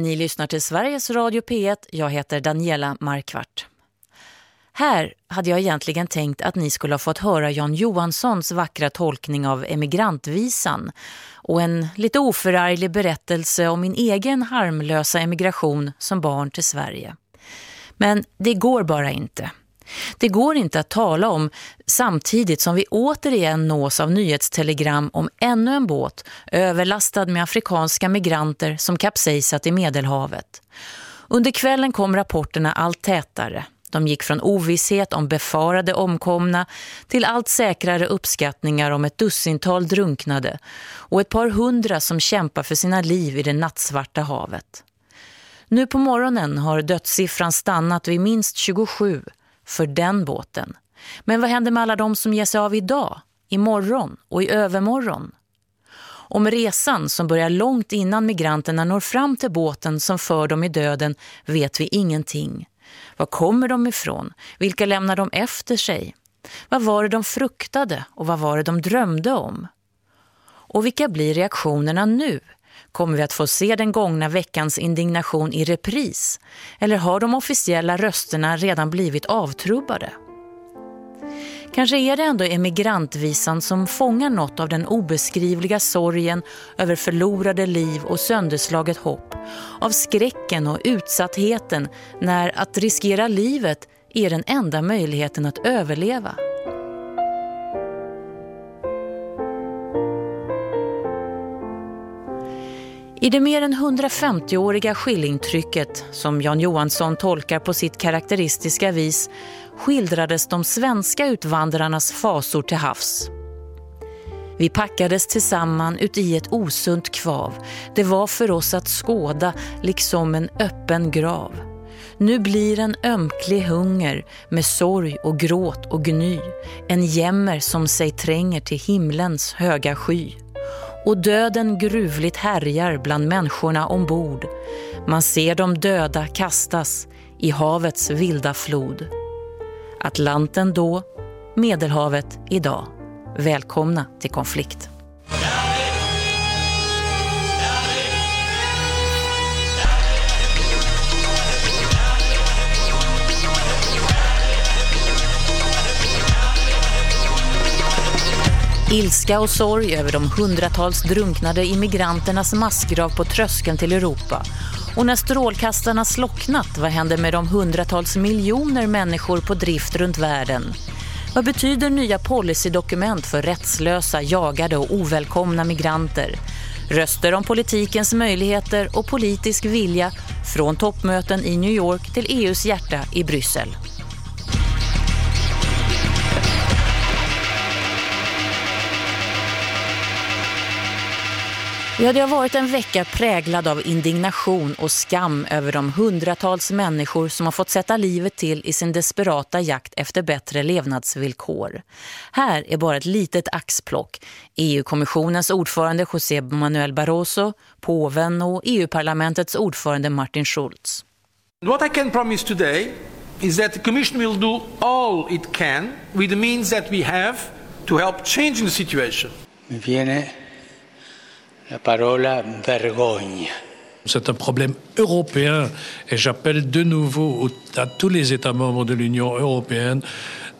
Ni lyssnar till Sveriges Radio P1. Jag heter Daniela Markvart. Här hade jag egentligen tänkt att ni skulle ha fått höra Jan Johanssons vackra tolkning av emigrantvisan och en lite oförarglig berättelse om min egen harmlösa emigration som barn till Sverige. Men det går bara inte. Det går inte att tala om samtidigt som vi återigen nås av nyhetstelegram om ännu en båt överlastad med afrikanska migranter som kapsejsat i Medelhavet. Under kvällen kom rapporterna allt tätare. De gick från ovisshet om befarade omkomna till allt säkrare uppskattningar om ett dussintal drunknade och ett par hundra som kämpar för sina liv i det nattsvarta havet. Nu på morgonen har dödssiffran stannat vid minst 27 för den båten. Men vad händer med alla de som ger sig av idag, imorgon och i övermorgon? Om resan som börjar långt innan migranterna når fram till båten som för dem i döden vet vi ingenting. Var kommer de ifrån? Vilka lämnar de efter sig? Vad var det de fruktade och vad var det de drömde om? Och vilka blir reaktionerna nu? Kommer vi att få se den gångna veckans indignation i repris? Eller har de officiella rösterna redan blivit avtrubbade? Kanske är det ändå emigrantvisan som fångar något av den obeskrivliga sorgen över förlorade liv och sönderslaget hopp. Av skräcken och utsattheten när att riskera livet är den enda möjligheten att överleva. I det mer än 150-åriga skillingtrycket som Jan Johansson tolkar på sitt karaktäristiska vis skildrades de svenska utvandrarnas fasor till havs. Vi packades tillsammans ut i ett osunt kvav. Det var för oss att skåda liksom en öppen grav. Nu blir en ömklig hunger med sorg och gråt och gny. En jämmer som sig tränger till himlens höga sky och döden gruvligt härjar bland människorna ombord. Man ser de döda kastas i havets vilda flod. Atlanten då, Medelhavet idag. Välkomna till konflikt. Ilska och sorg över de hundratals drunknade immigranternas massgrav på tröskeln till Europa. Och när strålkastarna slocknat, vad händer med de hundratals miljoner människor på drift runt världen? Vad betyder nya policydokument för rättslösa, jagade och ovälkomna migranter? Röster om politikens möjligheter och politisk vilja från toppmöten i New York till EUs hjärta i Bryssel. Ja, det har varit en vecka präglad av indignation och skam över de hundratals människor som har fått sätta livet till i sin desperata jakt efter bättre levnadsvillkor. Här är bara ett litet axplock. EU-kommissionens ordförande José Manuel Barroso, påven och EU-parlamentets ordförande Martin Schulz. What I can promise today is that the Commission will do all it can with the means that we have to help change the situation. Mi viene la parola vergogna. C'est un problème européen et j'appelle de nouveau à tous les États membres de l'Union européenne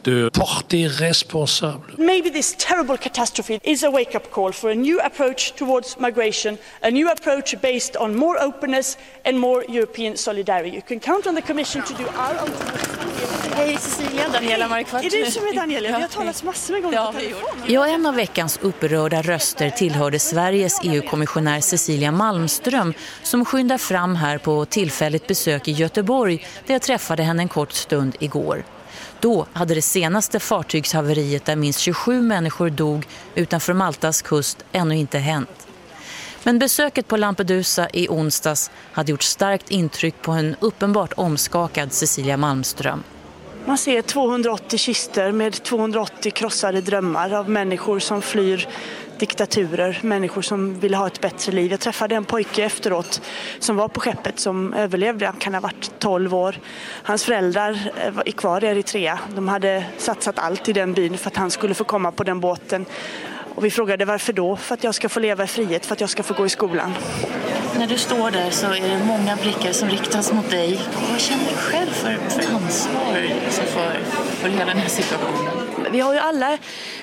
de porter responsable. Maybe this terrible catastrophe is a wake-up call for a new approach towards migration, a new approach based on more openness and more European solidarity. You can count on the Commission to do our own... Hej Cecilia, Daniela Markvart. Är du som är Daniela? Vi har talat massor med gånger ja, på telefon. Ja, en av veckans upprörda röster tillhörde Sveriges EU-kommissionär Cecilia Malmström som skyndar fram här på tillfälligt besök i Göteborg där jag träffade henne en kort stund igår. Då hade det senaste fartygshaveriet där minst 27 människor dog utanför Maltas kust ännu inte hänt. Men besöket på Lampedusa i onsdags hade gjort starkt intryck på en uppenbart omskakad Cecilia Malmström. Man ser 280 kister med 280 krossade drömmar av människor som flyr diktaturer, människor som ville ha ett bättre liv. Jag träffade en pojke efteråt som var på skeppet som överlevde, han kan ha varit 12 år. Hans föräldrar är kvar i Eritrea. De hade satsat allt i den byn för att han skulle få komma på den båten. Och vi frågade varför då? För att jag ska få leva i frihet, för att jag ska få gå i skolan. när du står där så är det många blickar som riktas mot dig. Vad känner du själv för, för ansvar liksom för, för hela den här situationen? Vi har ju alla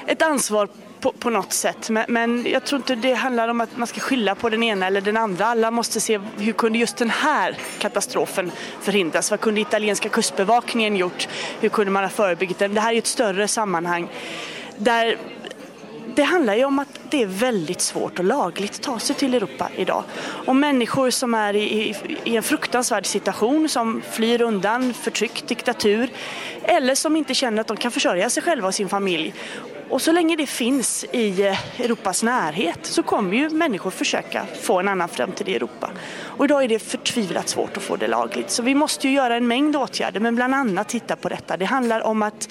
ett ansvar på, på, något sätt. Men, men, jag tror inte det handlar om att man ska skylla på den ena eller den andra. Alla måste se hur kunde just den här katastrofen förhindras? Vad kunde italienska kustbevakningen gjort? Hur kunde man ha förebyggit den? Det här är ett större sammanhang där det handlar ju om att det är väldigt svårt och lagligt ta sig till Europa idag. Och människor som är i, i, i, en fruktansvärd situation, som flyr undan förtryck, diktatur eller som inte känner att de kan försörja sig själva och sin familj och så länge det finns i eh, Europas närhet så kommer ju människor försöka få en annan framtid i Europa. Och idag är det förtvivlat svårt att få det lagligt. Så vi måste ju göra en mängd åtgärder men bland annat titta på detta. Det handlar om att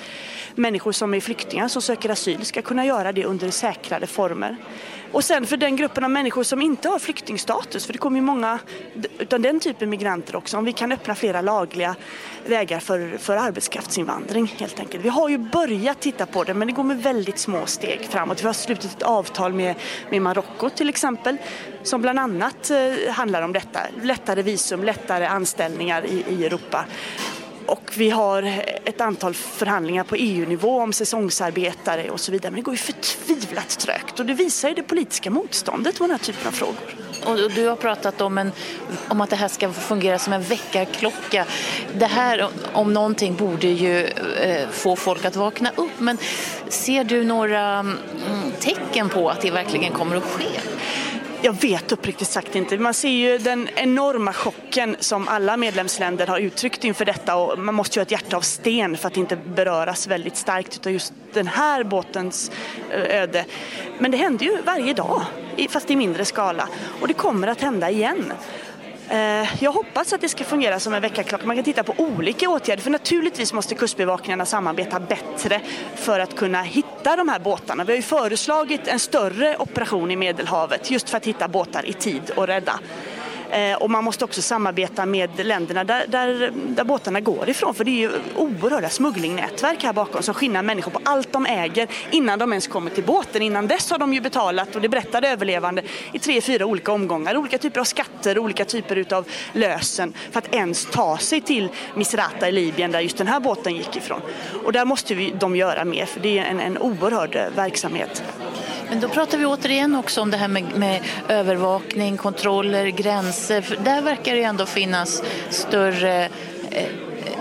människor som är flyktingar som söker asyl ska kunna göra det under säkrare former. Och sen för den gruppen av människor som inte har flyktingstatus, för det kommer ju många utan den typen migranter också, om vi kan öppna flera lagliga vägar för, för arbetskraftsinvandring helt enkelt. Vi har ju börjat titta på det men det går med väldigt små steg framåt. Vi har slutit ett avtal med, med Marocko till exempel som bland annat eh, handlar om detta. Lättare visum, lättare anställningar i, i Europa. Och vi har ett antal förhandlingar på EU-nivå om säsongsarbetare och så vidare. Men det går ju förtvivlat trögt och det visar ju det politiska motståndet på den här typen av frågor. Och du har pratat om, en, om att det här ska fungera som en väckarklocka. Det här om någonting borde ju eh, få folk att vakna upp. Men ser du några mm, tecken på att det verkligen kommer att ske? Jag vet uppriktigt sagt inte. Man ser ju den enorma chocken som alla medlemsländer har uttryckt inför detta och man måste ju ha ett hjärta av sten för att inte beröras väldigt starkt av just den här båtens eh, öde. Men det händer ju varje dag, fast i mindre skala. Och det kommer att hända igen. Eh, jag hoppas att det ska fungera som en väckarklocka. Man kan titta på olika åtgärder för naturligtvis måste kustbevakningarna samarbeta bättre för att kunna hitta de här båtarna. Vi har ju föreslagit en större operation i Medelhavet just för att hitta båtar i tid och rädda. Eh, och man måste också samarbeta med länderna där, där, där båtarna går ifrån för det är ju oerhörda smugglingnätverk här bakom som skinnar människor på allt de äger innan de ens kommer till båten. Innan dess har de ju betalat, och det berättade överlevande, i tre, fyra olika omgångar. Olika typer av skatter, olika typer utav lösen för att ens ta sig till Misrata i Libyen där just den här båten gick ifrån. Och där måste vi, de göra mer för det är en, en oerhörd eh, verksamhet. Men då pratar vi återigen också om det här med, med övervakning, kontroller, gränser. För där verkar det ändå finnas större eh,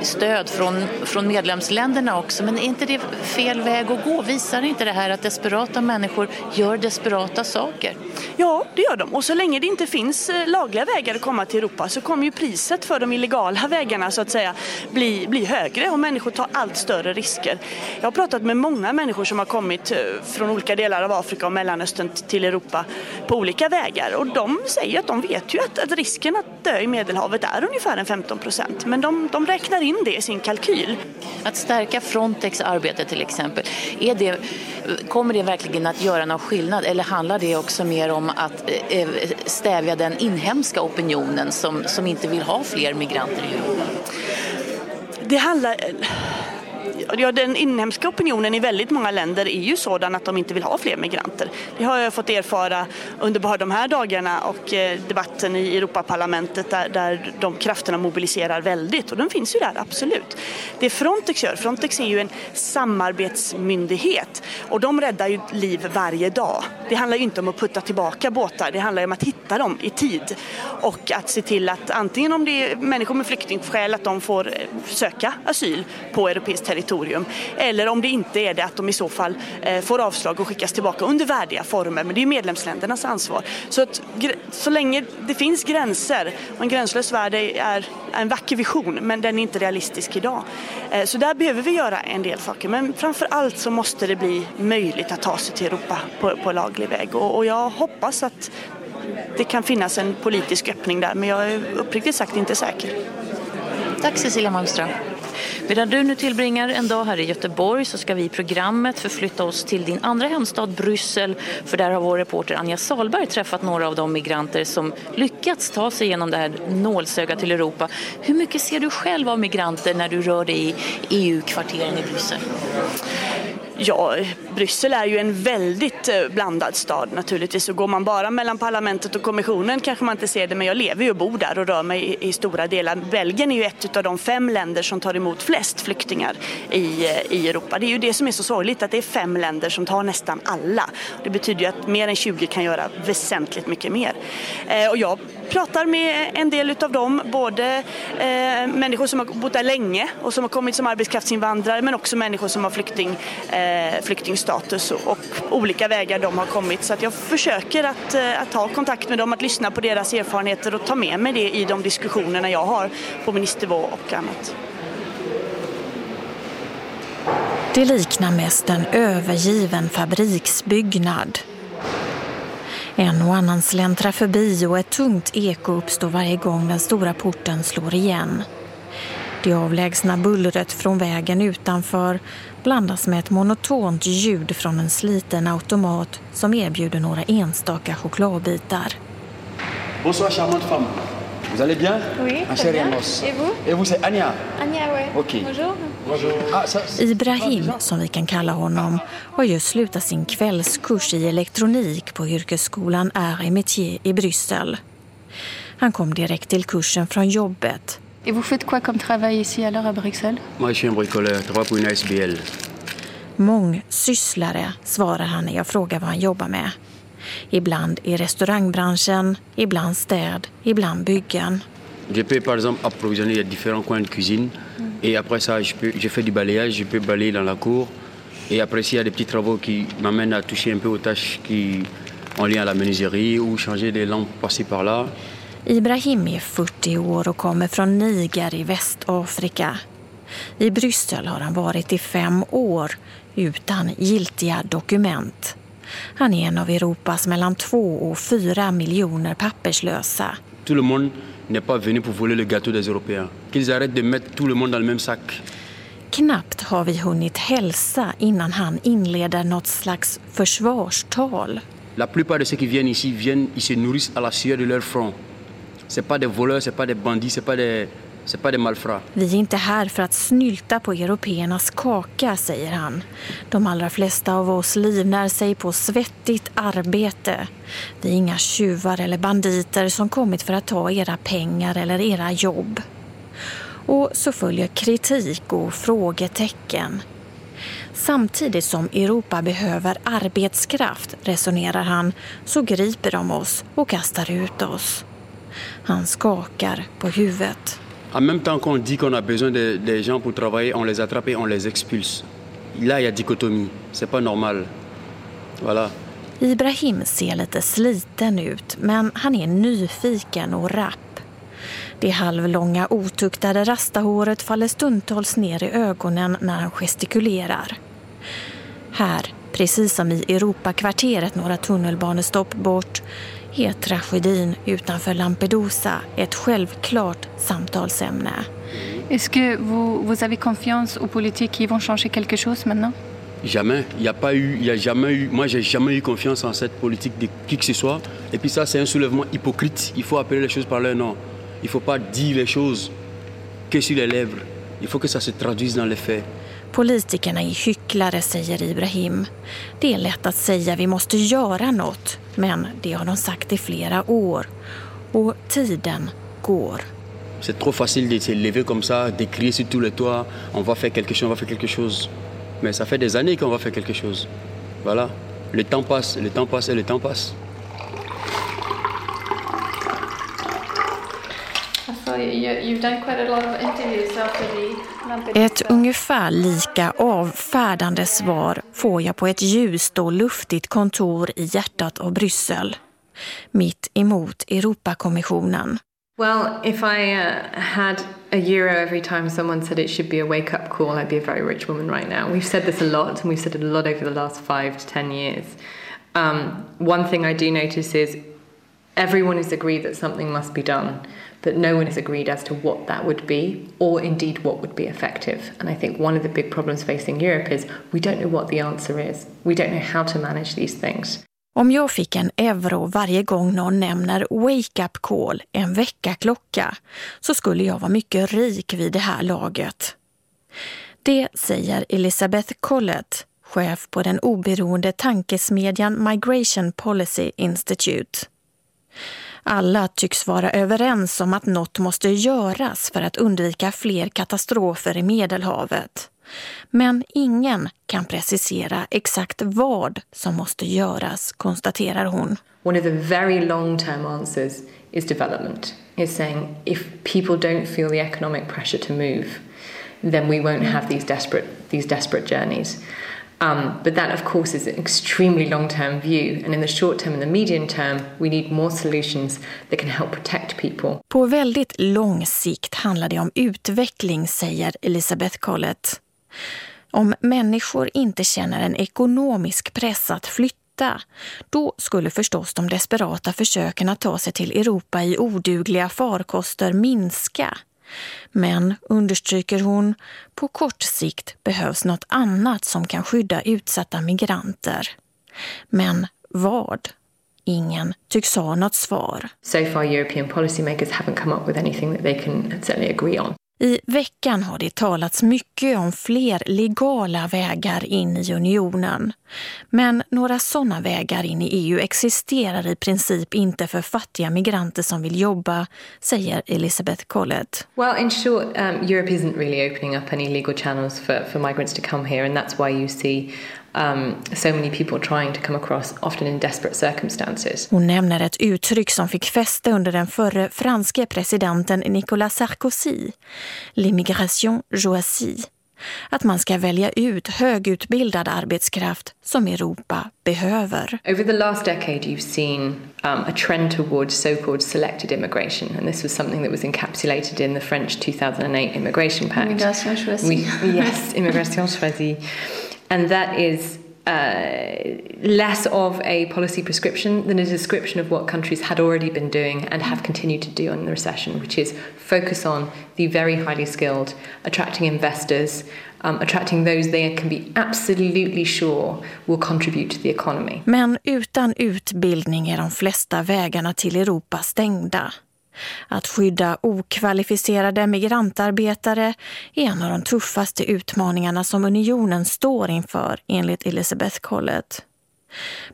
stöd från, från medlemsländerna också. Men är inte det fel väg att gå? Visar inte det här att desperata människor gör desperata saker? Ja, det gör de. Och så länge det inte finns eh, lagliga vägar att komma till Europa så kommer ju priset för de illegala vägarna så att säga bli, bli högre och människor tar allt större risker. Jag har pratat med många människor som har kommit eh, från olika delar av Afrika och Mellanöstern till Europa på olika vägar och de säger att de vet ju att, att risken att dö i Medelhavet är ungefär en 15 procent men de, de räknar in det i sin kalkyl. Att stärka Frontex arbete till exempel, är det, kommer det verkligen att göra någon skillnad eller handlar det också mer om att eh, stävja den inhemska opinionen som, som inte vill ha fler migranter i Europa? Det handlar ja, den inhemska opinionen i väldigt många länder är ju sådan att de inte vill ha fler migranter. Det har jag fått erfara under bara de här dagarna och eh, debatten i Europaparlamentet där, där de krafterna mobiliserar väldigt och de finns ju där, absolut. Det Frontex gör, Frontex är ju en samarbetsmyndighet och de räddar ju liv varje dag. Det handlar ju inte om att putta tillbaka båtar, det handlar om att hitta dem i tid och att se till att antingen om det är människor med flyktingskäl att de får eh, söka asyl på europeiskt territorium. Eller om det inte är det att de i så fall eh, får avslag och skickas tillbaka under värdiga former. Men det är medlemsländernas ansvar. Så att så länge det finns gränser, och en gränslös värld är en vacker vision men den är inte realistisk idag. Eh, så där behöver vi göra en del saker. Men framför allt så måste det bli möjligt att ta sig till Europa på, på laglig väg. Och, och jag hoppas att det kan finnas en politisk öppning där men jag är uppriktigt sagt inte säker. Tack Cecilia Malmström. Medan du nu tillbringar en dag här i Göteborg så ska vi i programmet förflytta oss till din andra hemstad Bryssel för där har vår reporter Anja Salberg träffat några av de migranter som lyckats ta sig genom det här nålsögat till Europa. Hur mycket ser du själv av migranter när du rör dig i EU-kvarteren i Bryssel? Ja, Bryssel är ju en väldigt eh, blandad stad naturligtvis och går man bara mellan parlamentet och kommissionen kanske man inte ser det men jag lever ju och bor där och rör mig i, i stora delar. Belgien är ju ett av de fem länder som tar emot flest flyktingar i, eh, i Europa. Det är ju det som är så sorgligt att det är fem länder som tar nästan alla. Det betyder ju att mer än 20 kan göra väsentligt mycket mer. Eh, och jag pratar med en del utav dem, både eh, människor som har bott där länge och som har kommit som arbetskraftsinvandrare men också människor som har flykting Eh, Eh, flyktingstatus och olika vägar de har kommit. Så att jag försöker att, eh, att ha kontakt med dem, att lyssna på deras erfarenheter och ta med mig det i de diskussionerna jag har på ministernivå och annat. Det liknar mest en övergiven fabriksbyggnad. En och annan släntrar förbi och ett tungt eko uppstår varje gång den stora porten slår igen. Det avlägsna bullret från vägen utanför blandas med ett monotont ljud från en sliten automat som erbjuder några enstaka chokladbitar. Bonsoir charmante femme. Vous allez bien? Oui, très bien. Et vous? Et vous c'est Anya? Anya, ouais. Ok. Bonjour. Bonjour. Ah, Ibrahim, som vi kan kalla honom, har just slutat sin kvällskurs i elektronik på yrkesskolan Air Métier i Bryssel. Han kom direkt till kursen från jobbet Et vous faites quoi comme travail ici alors à Bruxelles Moi, je suis un bricoleur. Je travaille pour une ASBL. Mångsysslare, svarar han när jag frågar vad han jobbar med. Ibland i restaurangbranschen, ibland städ, ibland byggen. Je peux par exemple approvisionner différents coins de cuisine. Et après ça, je, peux, je fais du balayage, je peux balayer dans la cour. Et après, s'il y a des petits travaux qui m'amènent à toucher un peu aux tâches qui en lien à la menuiserie ou changer des lampes par-ci par-là. Ibrahim är 40 år och kommer från Niger i Västafrika. I Bryssel har han varit i fem år utan giltiga dokument. Han är en av Europas mellan två och fyra miljoner papperslösa. Tout le monde n'est pas venu pour voler le gâteau des Européens. Qu'ils arrêtent de mettre tout le monde dans le même sac. Knappt har vi hunnit hälsa innan han inleder något slags försvarstal. La plupart de ceux qui viennent ici viennent, ils se nourrissent à la sueur de leur front. C'est pas des voleurs, c'est pas des bandits, c'est pas des, c'est pas des malfrats. Vi är inte här för att snylta på européernas kaka, säger han. De allra flesta av oss livnär sig på svettigt arbete. Vi är inga tjuvar eller banditer som kommit för att ta era pengar eller era jobb. Och så följer kritik och frågetecken. Samtidigt som Europa behöver arbetskraft, resonerar han, så griper de oss och kastar ut oss. Han skakar på huvudet. En même temps qu'on dit qu'on a besoin de- des gens pour travailler, on les attrape et on les expulse. Là, il y a dichotomie. C'est pas normal. Voilà. Ibrahim ser lite sliten ut, men han är nyfiken och rapp. Det halvlånga otuktade rastahåret faller stundtals ner i ögonen när han gestikulerar. Här, precis som i Europakvarteret några tunnelbanestopp bort, är tragedin utanför Lampedusa ett självklart samtalsämne. Est-ce que vous, vous avez confiance aux politiques qui vont changer quelque chose maintenant? Jamais. Il n'y a pas eu, il y a jamais eu. Moi, j'ai jamais eu confiance en cette politique de qui que ce soit. Et puis ça, c'est un soulèvement hypocrite. Il faut appeler les choses par leur nom. Il faut pas dire les choses que sur les lèvres. Il faut que ça se traduise dans les faits. Politikerna är hycklare, säger Ibrahim. Det är lätt att säga vi måste göra något, men det har de sagt i flera år. Och tiden går. C'est trop facile de se lever comme ça, de crier sur tous les toits. On va faire quelque chose, on va faire quelque chose. Mais ça fait des années qu'on va faire quelque chose. Voilà. Le temps passe, le temps passe et le temps passe. So you, you've done quite a lot of interviews after the ett ungefär lika avfärdande svar får jag på ett ljust och luftigt kontor i hjärtat av Bryssel. Mitt emot Europakommissionen. Well, if I uh, had a euro every time someone said it should be a wake up call, I'd be a very rich woman right now. We've said this a lot, and we've said it a lot over the last five to ten years. Um, one thing I do notice is everyone has agreed that something must be done, but no one has agreed as to what that would be, or indeed what would be effective. And I think one of the big problems facing Europe is we don't know what the answer is. We don't know how to manage these things. Om jag fick en euro varje gång någon nämner wake-up call, en väckarklocka, så skulle jag vara mycket rik vid det här laget. Det säger Elisabeth Collett. chef på den oberoende tankesmedjan Migration Policy Institute. Alla tycks vara överens om att något måste göras för att undvika fler katastrofer i Medelhavet. Men ingen kan precisera exakt vad som måste göras, konstaterar hon. One of the very long-term answers is development. Is saying if people don't feel the economic pressure to move, then we won't have these desperate these desperate journeys. Um, but that, of course, is an extremely long term view. And in the short term and the medium term, we need more solutions that can help protect people. På väldigt lång sikt handlar det om utveckling, säger Elisabeth Collett. Om människor inte känner en ekonomisk press att flytta, då skulle förstås de desperata försöken att ta sig till Europa i odugliga farkoster minska. Men, understryker hon, på kort sikt behövs något annat som kan skydda utsatta migranter. Men vad? Ingen tycks ha något svar. So far European policymakers haven't come up with anything that they can certainly agree on. I veckan har det talats mycket om fler legala vägar in i unionen. Men några sådana vägar in i EU existerar i princip inte för fattiga migranter som vill jobba, säger Elisabeth Collett. Well, in short, um, Europe isn't really opening up any legal channels for, for migrants to come here and that's why you see um, so many people trying to come across, often in desperate circumstances. Hon nämner ett uttryck som fick fäste under den förre franske presidenten Nicolas Sarkozy, l'immigration joisie. Att man ska välja ut högutbildad arbetskraft som Europa behöver. Over the last decade you've seen um, a trend towards so-called selected immigration and this was something that was encapsulated in the French 2008 immigration pact. Immigration choisie. yes, immigration choisie. And that is uh, less of a policy prescription than a description of what countries had already been doing and have continued to do in the recession, which is focus on the very highly skilled, attracting investors, um, attracting those they can be absolutely sure will contribute to the economy. Men utan utbildning är de flesta vägarna till Europa stängda. Att skydda okvalificerade migrantarbetare är en av de tuffaste utmaningarna som unionen står inför, enligt Elisabeth Collett.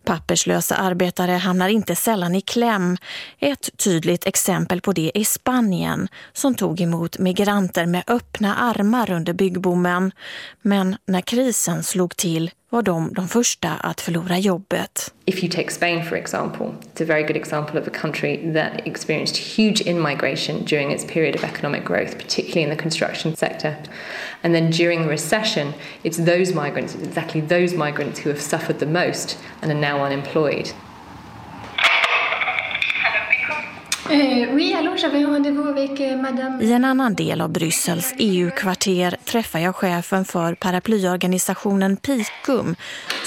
Papperslösa arbetare hamnar inte sällan i kläm. Ett tydligt exempel på det är Spanien som tog emot migranter med öppna armar under byggboomen. Men när krisen slog till var de de första att förlora jobbet. If you take Spain for example, it's a very good example of a country that experienced huge in-migration during its period of economic growth, particularly in the construction sector. And then during the recession, it's those migrants, exactly those migrants who have suffered the most and are now unemployed. I en annan del av Bryssels EU-kvarter träffar jag chefen för paraplyorganisationen PIKUM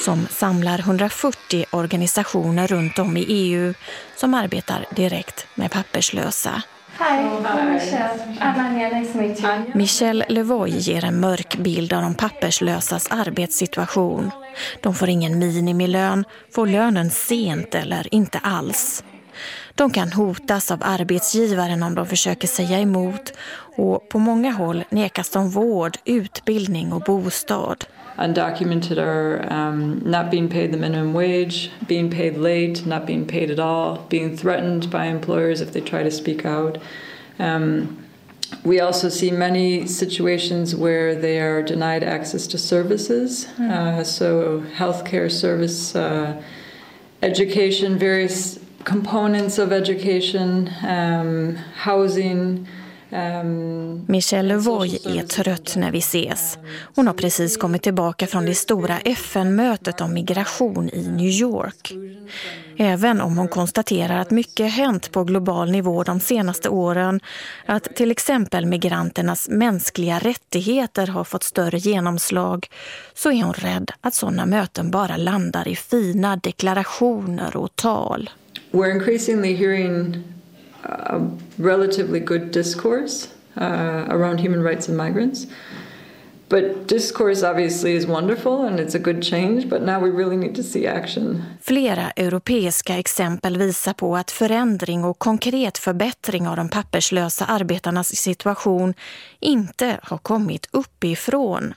som samlar 140 organisationer runt om i EU som arbetar direkt med papperslösa. Hi, Michelle. Michelle Levoy ger en mörk bild av de papperslösas arbetssituation. De får ingen minimilön, får lönen sent eller inte alls. De kan hotas av arbetsgivaren om de försöker säga emot och på många håll nekas de vård, utbildning och bostad. Undocumented are um, not being paid the minimum wage, being paid late, not being paid at all, being threatened by employers if they try to speak out. Um, we also see many situations where they are denied access to services, uh, so healthcare service, uh, education, various components of education, um, housing. Um, Michelle Levoy är trött när vi ses. Hon har precis kommit tillbaka från det stora FN-mötet om migration i New York. Även om hon konstaterar att mycket hänt på global nivå de senaste åren, att till exempel migranternas mänskliga rättigheter har fått större genomslag, så är hon rädd att sådana möten bara landar i fina deklarationer och tal we're increasingly hearing a relatively good discourse uh, around human rights and migrants. But discourse obviously is wonderful and it's a good change, but now we really need to see action. Flera europeiska exempel visar på att förändring och konkret förbättring av de papperslösa arbetarnas situation inte har kommit uppifrån.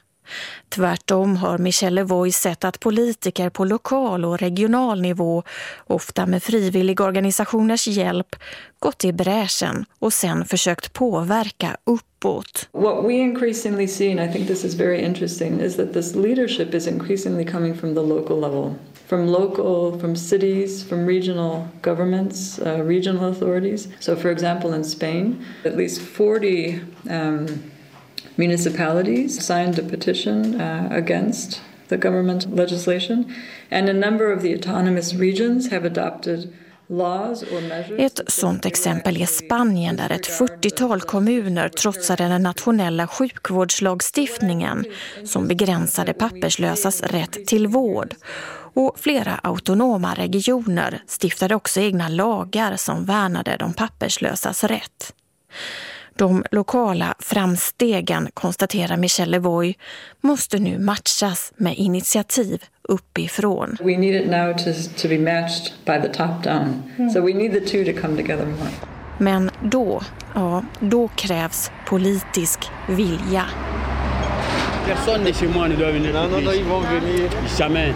Tvärtom har Michelle Levoy sett att politiker på lokal och regional nivå, ofta med frivilligorganisationers hjälp, gått i bräschen och sen försökt påverka uppåt. What we increasingly see, and I think this is very interesting, is that this leadership is increasingly coming from the local level. From local, from cities, from regional governments, uh, regional authorities. So for example in Spain, at least 40 um, municipalities signed a petition uh, against the government legislation, and a number of the autonomous regions have adopted ett sådant exempel är Spanien där ett 40-tal kommuner trotsade den nationella sjukvårdslagstiftningen som begränsade papperslösas rätt till vård. Och flera autonoma regioner stiftade också egna lagar som värnade de papperslösas rätt. De lokala framstegen, konstaterar Michelle Levoy, måste nu matchas med initiativ uppifrån. We need it now to, to be matched by the top down. Mm. So we need the two to come together more. Men då, ja, då krävs politisk vilja. Personne n'est chez moi ne doit venir. Non, non, non, ils vont venir. Jamais.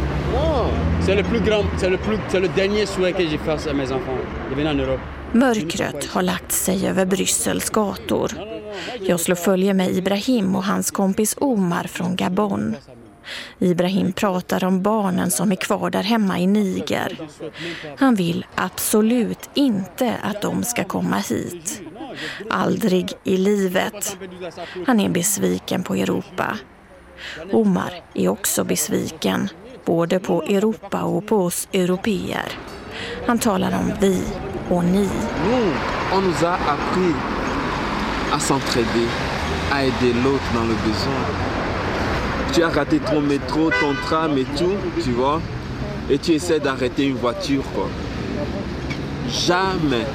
C'est le plus grand, c'est le plus, c'est le dernier souhait que j'ai fait à mes enfants, de venir en Europe. Mörkret har lagt sig över Bryssels gator. Jag slår följe med Ibrahim och hans kompis Omar från Gabon. Ibrahim pratar om barnen som är kvar där hemma i Niger. Han vill absolut inte att de ska komma hit. Aldrig i livet. Han är besviken på Europa. Omar är också besviken, både på Europa och på oss europeer. Han talar om vi och ni. Nous, on nous a appris à s'entraider, à aider l'autre dans le besoin. Tu as raté ton métro, ton tram et tout, tu vois, et tu essaies d'arrêter une voiture, quoi. Jamais.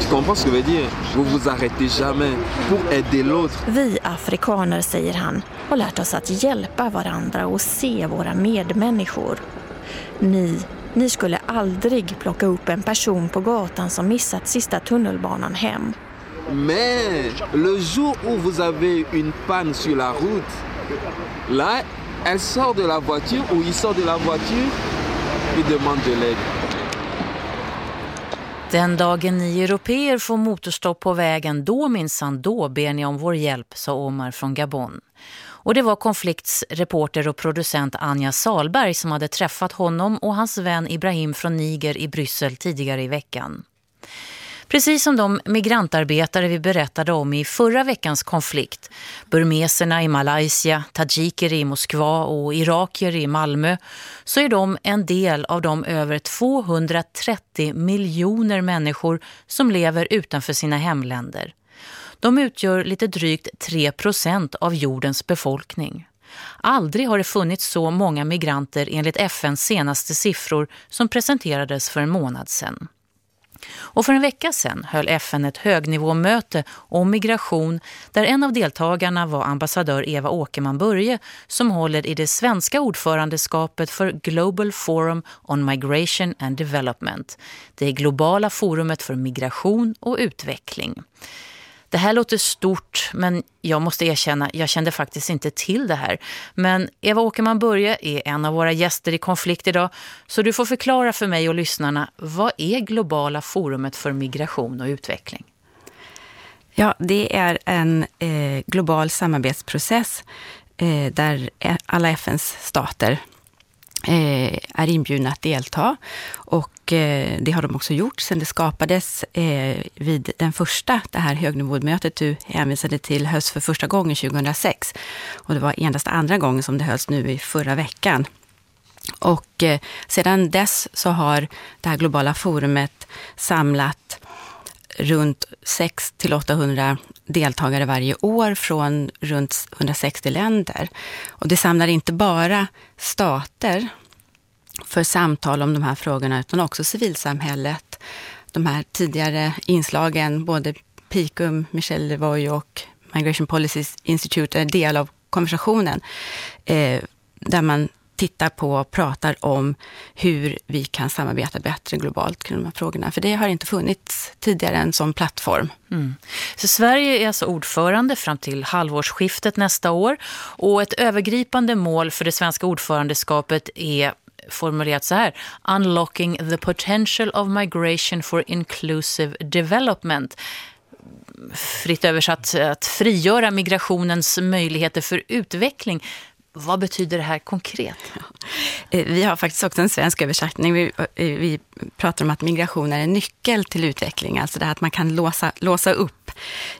Tu comprends ce que je veux dire? Vous vous arrêtez jamais pour aider l'autre. Vi afrikaner, säger han, har lärt oss att hjälpa varandra och se våra medmänniskor. Ni Ni skulle aldrig plocka upp en person på gatan som missat sista tunnelbanan hem. Mais le jour où vous avez une panne sur la route, là, elle sort de la voiture ou il sort de la voiture et demande de l'aide. Den dagen ni europeer får motorstopp på vägen, då minsann då ber ni om vår hjälp, sa Omar från Gabon. Och det var konflikts reporter och producent Anja Salberg som hade träffat honom och hans vän Ibrahim från Niger i Bryssel tidigare i veckan. Precis som de migrantarbetare vi berättade om i förra veckans konflikt, burmeserna i Malaysia, tajiker i Moskva och irakier i Malmö, så är de en del av de över 230 miljoner människor som lever utanför sina hemländer. De utgör lite drygt 3 procent av jordens befolkning. Aldrig har det funnits så många migranter enligt FNs senaste siffror som presenterades för en månad sedan. Och för en vecka sedan höll FN ett högnivåmöte om migration där en av deltagarna var ambassadör Eva Åkerman Börje som håller i det svenska ordförandeskapet för Global Forum on Migration and Development, det globala forumet för migration och utveckling. Det här låter stort men jag måste erkänna, jag kände faktiskt inte till det här. Men Eva Åkerman Börje är en av våra gäster i konflikt idag. Så du får förklara för mig och lyssnarna, vad är Globala forumet för migration och utveckling? Ja, det är en eh, global samarbetsprocess eh, där e-, alla FNs stater Eh, är inbjudna att delta. Och eh, det har de också gjort sedan det skapades eh, vid den första, det här högnivåmötet du hänvisade till, hölls för första gången 2006. Och det var endast andra gången som det hölls nu i förra veckan. Och eh, sedan dess så har det här globala forumet samlat runt 6 till 800 deltagare varje år från runt 160 länder. Och det samlar inte bara stater för samtal om de här frågorna, utan också civilsamhället. De här tidigare inslagen, både PICUM, Michelle Levoy och Migration Policy Institute är del av konversationen, eh, där man tittar på och pratar om hur vi kan samarbeta bättre globalt kring de här frågorna. För det har inte funnits tidigare en sån plattform. Mm. Så Sverige är alltså ordförande fram till halvårsskiftet nästa år och ett övergripande mål för det svenska ordförandeskapet är formulerat så här. Unlocking the potential of migration for inclusive development fritt översatt att frigöra migrationens möjligheter för utveckling. Vad betyder det här konkret? Eh, vi har faktiskt också en svensk översättning. Vi, eh, vi pratar om att migration är en nyckel till utveckling. Alltså det här att man kan låsa, låsa upp.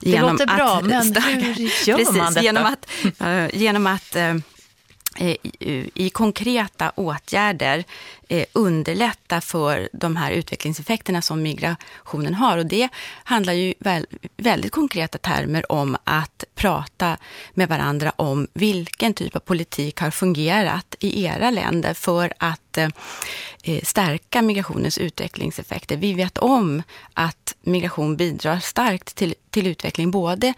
Genom det låter bra, att, men hur gör precis, man detta? Genom att, uh, genom att Eh, Eh, i konkreta åtgärder eh, underlätta för de här utvecklingseffekterna som migrationen har. Och det handlar ju väldigt konkreta termer om att prata med varandra om vilken typ av politik har fungerat i era länder för att eh, stärka migrationens utvecklingseffekter. Vi vet om att migration bidrar starkt till, till utveckling, både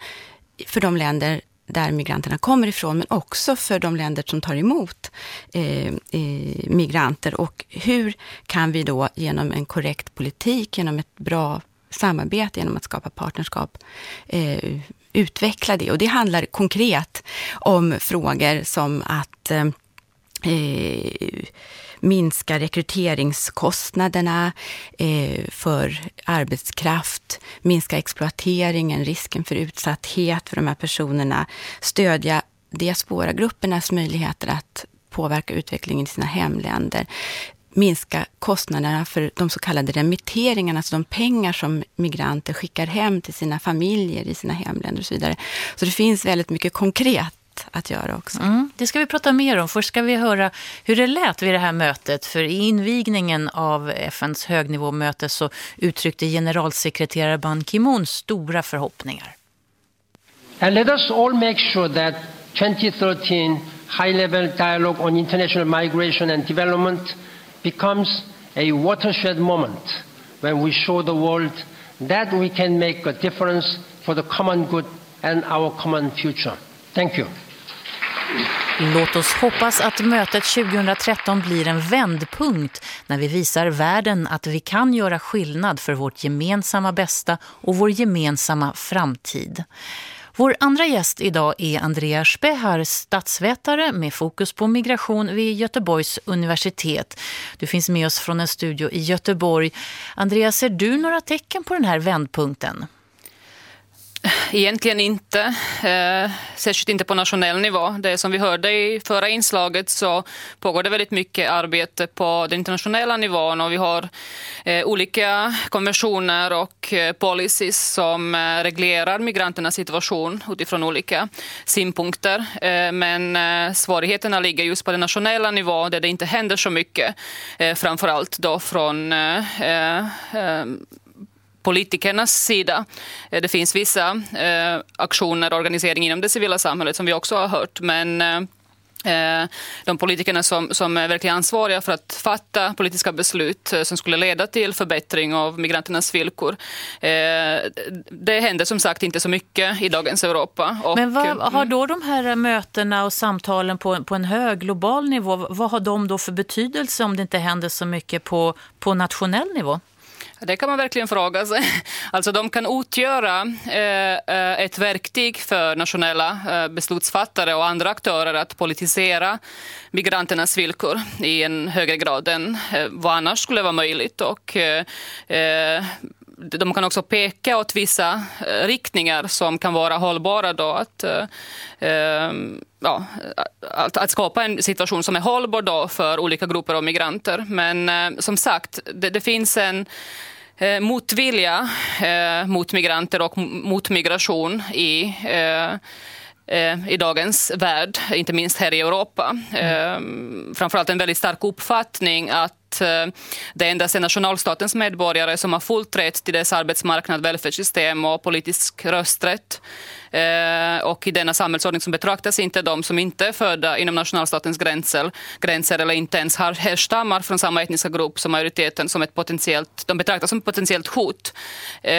för de länder där migranterna kommer ifrån, men också för de länder som tar emot eh, migranter. Och hur kan vi då genom en korrekt politik, genom ett bra samarbete, genom att skapa partnerskap, eh, utveckla det. Och det handlar konkret om frågor som att eh, eh, minska rekryteringskostnaderna eh, för arbetskraft, minska exploateringen, risken för utsatthet för de här personerna, stödja diasporagruppernas möjligheter att påverka utvecklingen i sina hemländer, minska kostnaderna för de så kallade remitteringarna, alltså de pengar som migranter skickar hem till sina familjer i sina hemländer och så vidare. Så det finns väldigt mycket konkret att göra också. Mm, det ska vi prata mer om. Först ska vi höra hur det lät vid det här mötet. För i invigningen av FNs högnivåmöte så uttryckte generalsekreterare Ban Ki-moon stora förhoppningar. And let us all make sure that 2013 high-level dialogue on international migration and development becomes a watershed moment when we show the world that we can make a difference for the common good and our common future. Thank you. Låt oss hoppas att mötet 2013 blir en vändpunkt när vi visar världen att vi kan göra skillnad för vårt gemensamma bästa och vår gemensamma framtid. Vår andra gäst idag är Andrea Spehar, statsvetare med fokus på migration vid Göteborgs universitet. Du finns med oss från en studio i Göteborg. Andreas, ser du några tecken på den här vändpunkten? Egentligen inte, eh, särskilt inte på nationell nivå. Det som vi hörde i förra inslaget så pågår det väldigt mycket arbete på den internationella nivån och vi har eh, olika konventioner och eh, policies som eh, reglerar migranternas situation utifrån olika synpunkter. Eh, men eh, svårigheterna ligger just på den nationella nivån där det inte händer så mycket, eh, framförallt då från eh, eh, eh, politikernas sida. Eh, det finns vissa eh, aktioner och organisering inom det civila samhället som vi också har hört, men eh, de politikerna som, som är verkligen ansvariga för att fatta politiska beslut som skulle leda till förbättring av migranternas villkor. Det händer som sagt inte så mycket i dagens Europa. Och, Men vad har mm. då de här mötena och samtalen på, på en hög global nivå, vad har de då för betydelse om det inte händer så mycket på, på nationell nivå? Det kan man verkligen fråga sig. Alltså de kan utgöra eh, eh, ett verktyg för nationella eh, beslutsfattare och andra aktörer att politisera migranternas villkor i en högre grad än vad annars skulle vara möjligt. Och, de kan också peka åt vissa riktningar som kan vara hållbara. Då, att, ja, att, att, skapa en situation som är hållbar då för olika grupper av migranter. Men som sagt, det, det finns en eh, motvilja eh, mot migranter och mot migration i eh, eh, i dagens värld, inte minst här i Europa. Mm. Framförallt en väldigt stark uppfattning att att det endast är nationalstatens medborgare som har fullt rätt till dess arbetsmarknad, välfärdssystem och politisk rösträtt. Eh, och i denna samhällsordning som betraktas inte de som inte är födda inom nationalstatens gränser, gränser eller inte ens har härstammar från samma etniska grupp som majoriteten som ett potentiellt, de betraktas som ett potentiellt hot. Eh,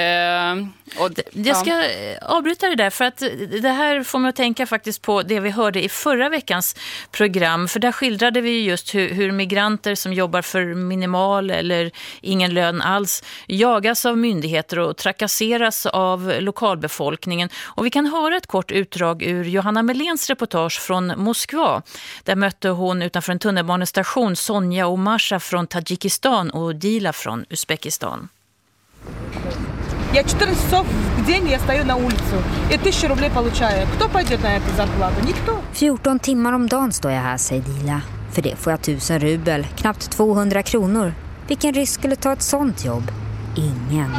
och, Jag ska ja. avbryta det där för att det här får mig att tänka faktiskt på det vi hörde i förra veckans program. För där skildrade vi just hur, hur migranter som jobbar för minimal eller ingen lön alls jagas av myndigheter och trakasseras av lokalbefolkningen. Och vi kan höra ett kort utdrag ur Johanna Melens reportage från Moskva. Där mötte hon utanför en tunnelbanestation Sonja och Masha från Tadzjikistan och Dila från Uzbekistan. Я 14 часов в день я стою на улицу и тысячу рублей получаю. Кто пойдет на эту зарплату? Никто. 14 timmar om dagen står jag här, säger Dila. För det får jag 1000 rubel, knappt 200 kronor. Vilken rysk skulle ta ett sånt jobb? Ingen.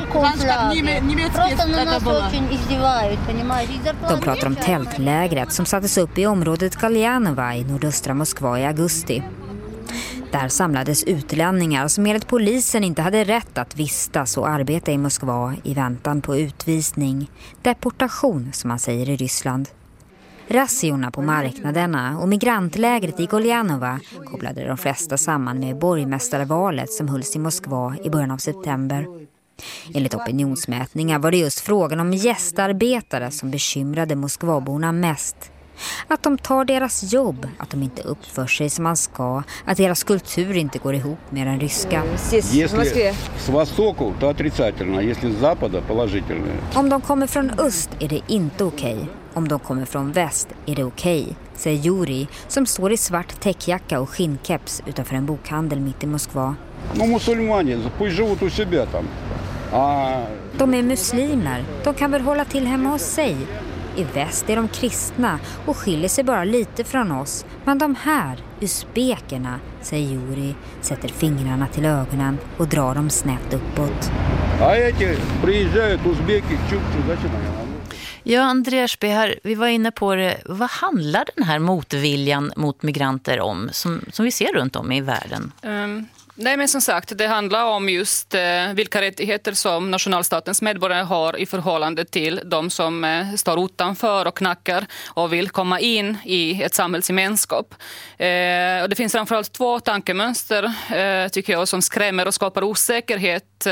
De pratar om tältlägret som sattes upp i området Galjanova i nordöstra Moskva i augusti. Där samlades utlänningar som enligt polisen inte hade rätt att vistas och arbeta i Moskva i väntan på utvisning. Deportation som man säger i Ryssland. Rassiorna på marknaderna och migrantlägret i Goljanova kopplade de flesta samman med borgmästarvalet som hölls i Moskva i början av september. Enligt opinionsmätningar var det just frågan om gästarbetare som bekymrade Moskvaborna mest. Att de tar deras jobb, att de inte uppför sig som man ska, att deras kultur inte går ihop med den ryska. Om de kommer från öst är det inte okej. Okay. Om de kommer från väst är det okej, okay, säger Juri som står i svart täckjacka och skinnkeps utanför en bokhandel mitt i Moskva. De är muslimer. De kan väl hålla till hemma hos sig. I väst är de kristna och skiljer sig bara lite från oss. Men de här, usbekerna, säger Juri, sätter fingrarna till ögonen och drar dem snett uppåt. Ja, Andreas Behar, vi var inne på det. Vad handlar den här motviljan mot migranter om som, som vi ser runt om i världen? Um, Nej, men som sagt, det handlar om just eh, vilka rättigheter som nationalstatens medborgare har i förhållande till de som eh, står utanför och knackar och vill komma in i ett samhällsgemenskap. Eh, och det finns framförallt två tankemönster, tycker jag, som skrämmer och skapar osäkerhet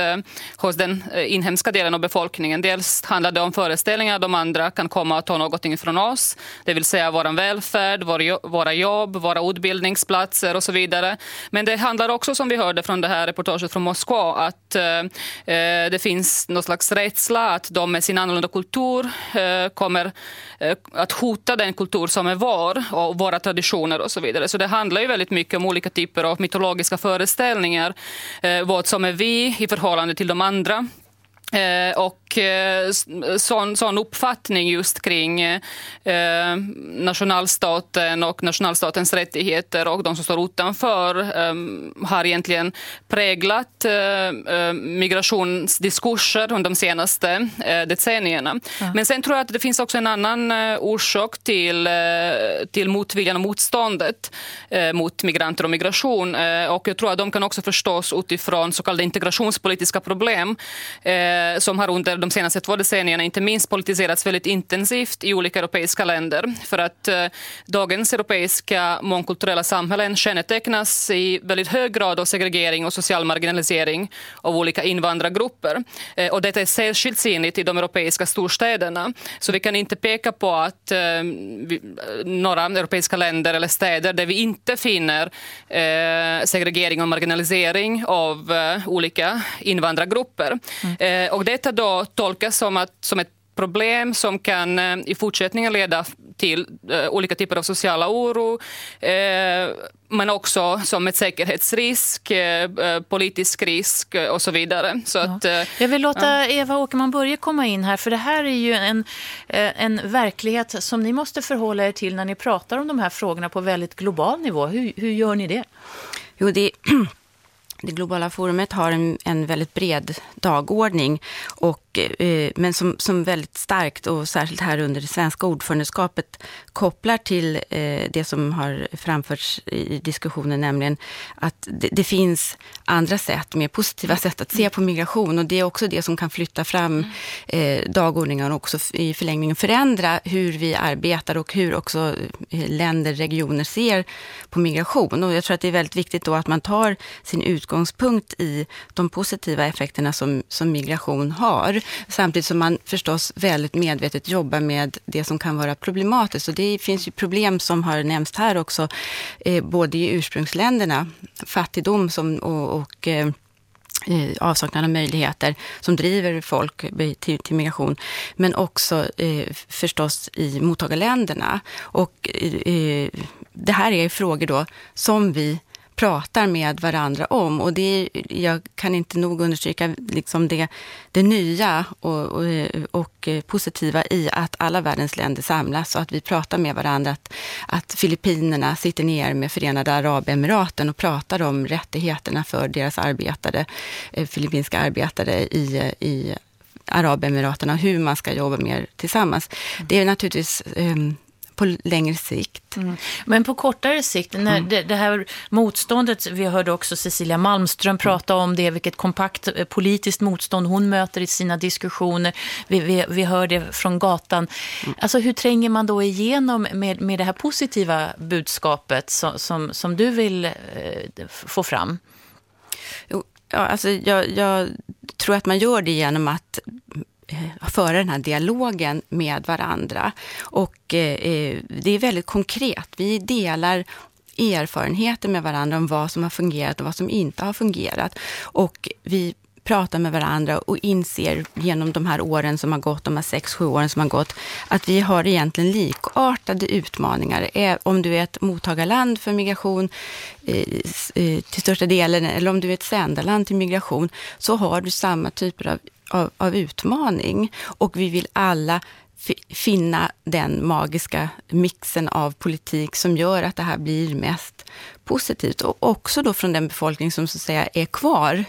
hos den inhemska delen av befolkningen. Dels handlar det om föreställningar de andra kan komma att ta någonting från oss, det vill säga vår välfärd, våra jobb, våra utbildningsplatser och så vidare. Men det handlar också som vi hörde från det här reportaget från Moskva att eh, eh det finns någon slags rädsla att de med sin annorlunda kultur eh, kommer eh, att hota den kultur som är vår och våra traditioner och så vidare. Så det handlar ju väldigt mycket om olika typer av mytologiska föreställningar. Eh, vad som är vi i förhållande till de andra Eh, och eh, sån, sån uppfattning just kring eh, nationalstaten och nationalstatens rättigheter och de som står utanför eh, har egentligen präglat eh, eh, migrationsdiskurser under de senaste decennierna. Ja. Men sen tror jag att det finns också en annan orsak till, till motviljan och motståndet mot migranter och migration. och jag tror att de kan också förstås utifrån så kallade integrationspolitiska problem Eh, som har under de senaste två decennierna inte minst politiserats väldigt intensivt i olika europeiska länder. För att eh, dagens europeiska mångkulturella samhällen kännetecknas i väldigt hög grad av segregering och social marginalisering av olika invandrargrupper. Eh, och detta är särskilt synligt i de europeiska storstäderna. Så vi kan inte peka på att några europeiska länder eller städer där vi inte finner segregering och marginalisering av olika invandrargrupper. Mm. Och detta då tolkas som, att, som ett problem som kan eh, i fortsättningen leda till uh, olika typer av sociala oro, men också som ett säkerhetsrisk, politisk risk och så vidare. Så ja. att, Jag vill låta ja. Eva Åkerman börja komma in här, för det här är ju en, en verklighet som ni måste förhålla er till när ni pratar om de här frågorna på väldigt global nivå. Hur, hur gör ni det? Jo, det det globala forumet har en, en väldigt bred dagordning och och, eh, men som, som väldigt starkt och särskilt här under det svenska ordförandeskapet kopplar till eh, det som har framförts i diskussionen, nämligen att det, det, finns andra sätt, mer positiva sätt att se på migration. Och det är också det som kan flytta fram eh, dagordningen och också i förlängningen förändra hur vi arbetar och hur också eh, länder, regioner ser på migration. Och jag tror att det är väldigt viktigt då att man tar sin utgångspunkt i de positiva effekterna som, som migration har, samtidigt som man förstås väldigt medvetet jobbar med det som kan vara problematiskt. Och det finns ju problem som har nämnts här också, eh, både i ursprungsländerna, fattigdom som, och, och eh, eh avsaknad av möjligheter som driver folk till, till migration, men också eh, förstås i mottagarländerna. Och eh, eh det här är frågor då som vi pratar med varandra om. Och det, jag kan inte nog understryka liksom det, det nya och, och, och, eh, positiva i att alla världens länder samlas och att vi pratar med varandra. Att, att Filippinerna sitter ner med Förenade Arabemiraten och pratar om rättigheterna för deras arbetare, eh, filippinska arbetare i, eh, i Arabemiraten och hur man ska jobba mer tillsammans. Det är naturligtvis um, på längre sikt. Mm. Men på kortare sikt, när mm. det, det, här motståndet, vi hörde också Cecilia Malmström prata om det, vilket kompakt eh, politiskt motstånd hon möter i sina diskussioner. Vi, vi, vi hör det från gatan. Mm. Alltså hur tränger man då igenom med, med det här positiva budskapet som, som, som du vill eh, få fram? Jo, ja, alltså jag, jag tror att man gör det genom att Eh, föra den här dialogen med varandra. Och eh, eh, det är väldigt konkret. Vi delar erfarenheter med varandra om vad som har fungerat och vad som inte har fungerat. Och vi pratar med varandra och inser genom de här åren som har gått, de här sex, sju åren som har gått, att vi har egentligen likartade utmaningar. Eh, om du är ett mottagarland för migration till största delen, eller om du är ett sändarland till migration, så har du samma typer av av, av utmaning. Och vi vill alla finna den magiska mixen av politik som gör att det här blir mest positivt. Och också då från den befolkning som så att säga är kvar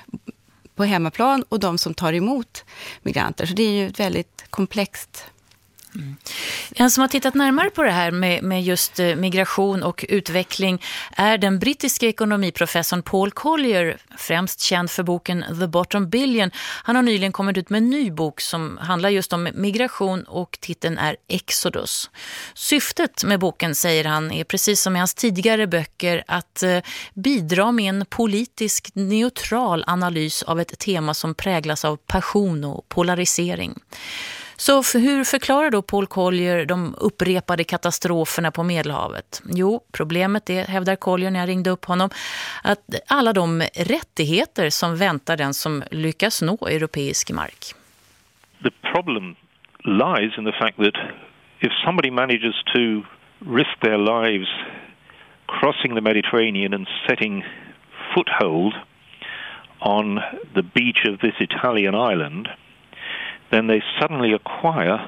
på hemmaplan och de som tar emot migranter. Så det är ju ett väldigt komplext Mm. En som har tittat närmare på det här med, med just eh, migration och utveckling är den brittiska ekonomiprofessorn Paul Collier, främst känd för boken The Bottom Billion. Han har nyligen kommit ut med en ny bok som handlar just om migration och titeln är Exodus. Syftet med boken, säger han, är precis som i hans tidigare böcker att eh, bidra med en politisk neutral analys av ett tema som präglas av passion och polarisering. Så hur förklarar då Paul Collier de upprepade katastroferna på Medelhavet? Jo, problemet är, hävdar Collier när jag ringde upp honom, att alla de rättigheter som väntar den som lyckas nå europeisk mark. The problem lies in the fact that if somebody manages to risk their lives crossing the Mediterranean and setting foothold on the beach of this Italian island – then they suddenly acquire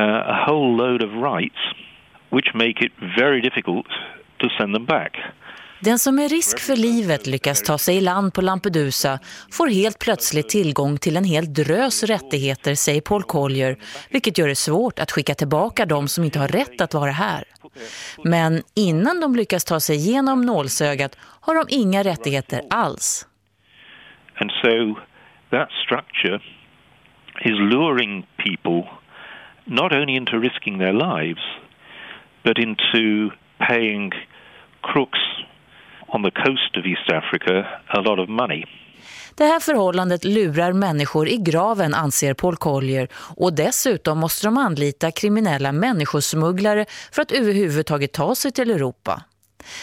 uh, a whole load of rights which make it very difficult to send them back. Den som med risk för livet lyckas ta sig i land på Lampedusa får helt plötsligt tillgång till en hel drös rättigheter, säger Paul Collier, vilket gör det svårt att skicka tillbaka de som inte har rätt att vara här. Men innan de lyckas ta sig igenom nålsögat har de inga rättigheter alls. And so that structure is luring people not only into risking their lives, but into paying crooks on the coast of East Africa a lot of money. Det här förhållandet lurar människor i graven, anser Paul Collier. Och dessutom måste de anlita kriminella människosmugglare för att överhuvudtaget ta sig till Europa.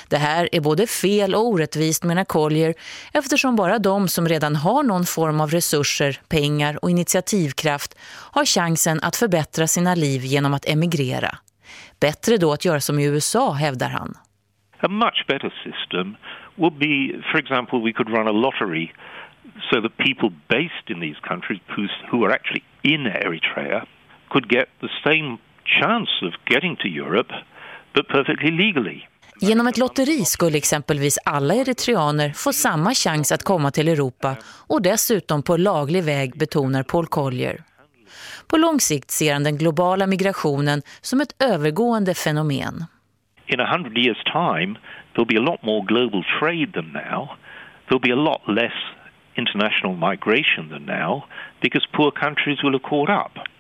Det här är både fel och orättvist menar Collier eftersom bara de som redan har någon form av resurser, pengar och initiativkraft har chansen att förbättra sina liv genom att emigrera. Bättre då att göra som i USA, hävdar han. A much better system would be, for example, we could run a lottery so that people based in these countries who are actually in Eritrea could get the same chance of getting to Europe but perfectly legally. Genom ett lotteri skulle exempelvis alla eritreaner få samma chans att komma till Europa och dessutom på laglig väg betonar Paul Collier. På lång sikt ser han den globala migrationen som ett övergående fenomen. In a hundred years time there'll be a lot more global trade than now. There'll be a lot less international migration than now because poor countries will have caught up.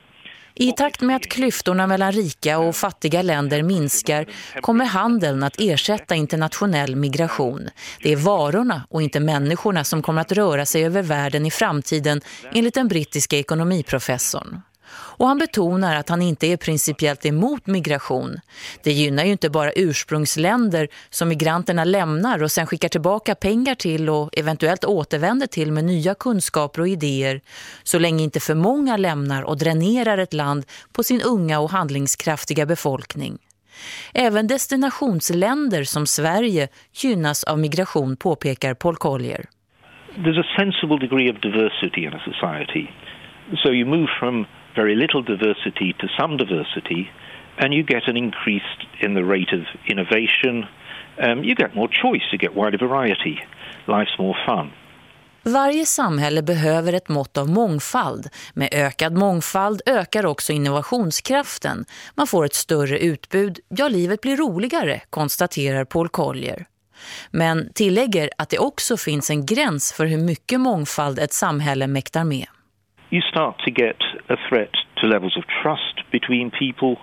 I takt med att klyftorna mellan rika och fattiga länder minskar kommer handeln att ersätta internationell migration. Det är varorna och inte människorna som kommer att röra sig över världen i framtiden enligt den brittiska ekonomiprofessorn. Och han betonar att han inte är principiellt emot migration. Det gynnar ju inte bara ursprungsländer som migranterna lämnar och sen skickar tillbaka pengar till och eventuellt återvänder till med nya kunskaper och idéer. Så länge inte för många lämnar och dränerar ett land på sin unga och handlingskraftiga befolkning. Även destinationsländer som Sverige gynnas av migration, påpekar Paul Collier. There's a sensible degree of diversity in a society. So you move from very little diversity to some diversity, and you get an increase in the rate of innovation. Um, you get more choice, you get wider variety. Life's more fun. Varje samhälle behöver ett mått av mångfald. Med ökad mångfald ökar också innovationskraften. Man får ett större utbud. Ja, livet blir roligare, konstaterar Paul Collier. Men tillägger att det också finns en gräns för hur mycket mångfald ett samhälle mäktar med. You start to get a threat to levels of trust between people,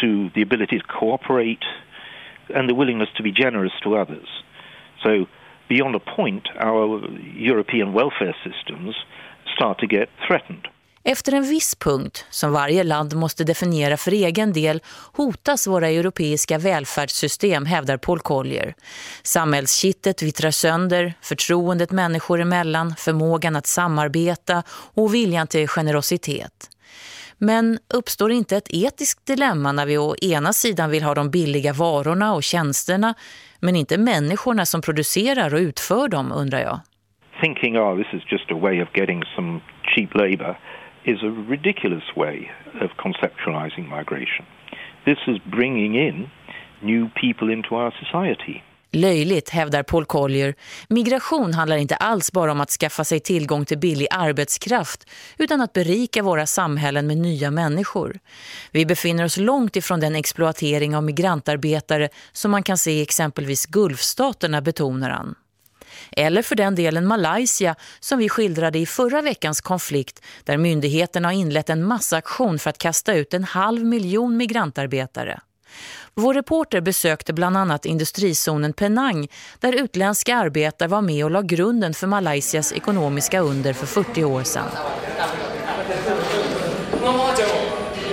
to the ability to cooperate, and the willingness to be generous to others. So, beyond a point, our European welfare systems start to get threatened. Efter en viss punkt, som varje land måste definiera för egen del, hotas våra europeiska välfärdssystem, hävdar Paul Collier. Samhällskittet vittrar sönder, förtroendet människor emellan, förmågan att samarbeta och viljan till generositet. Men uppstår inte ett etiskt dilemma när vi å ena sidan vill ha de billiga varorna och tjänsterna, men inte människorna som producerar och utför dem, undrar jag. Thinking, oh, this is just a way of getting some cheap labor is a ridiculous way of conceptualizing migration. This is bringing in new people into our society. Löjligt, hävdar Paul Collier. Migration handlar inte alls bara om att skaffa sig tillgång till billig arbetskraft utan att berika våra samhällen med nya människor. Vi befinner oss långt ifrån den exploatering av migrantarbetare som man kan se i exempelvis Gulfstaterna, betonar han. Eller för den delen Malaysia som vi skildrade i förra veckans konflikt där myndigheterna har inlett en massaktion för att kasta ut en halv miljon migrantarbetare. Vår reporter besökte bland annat industrizonen Penang där utländska arbetare var med och la grunden för Malaysias ekonomiska under för 40 år sedan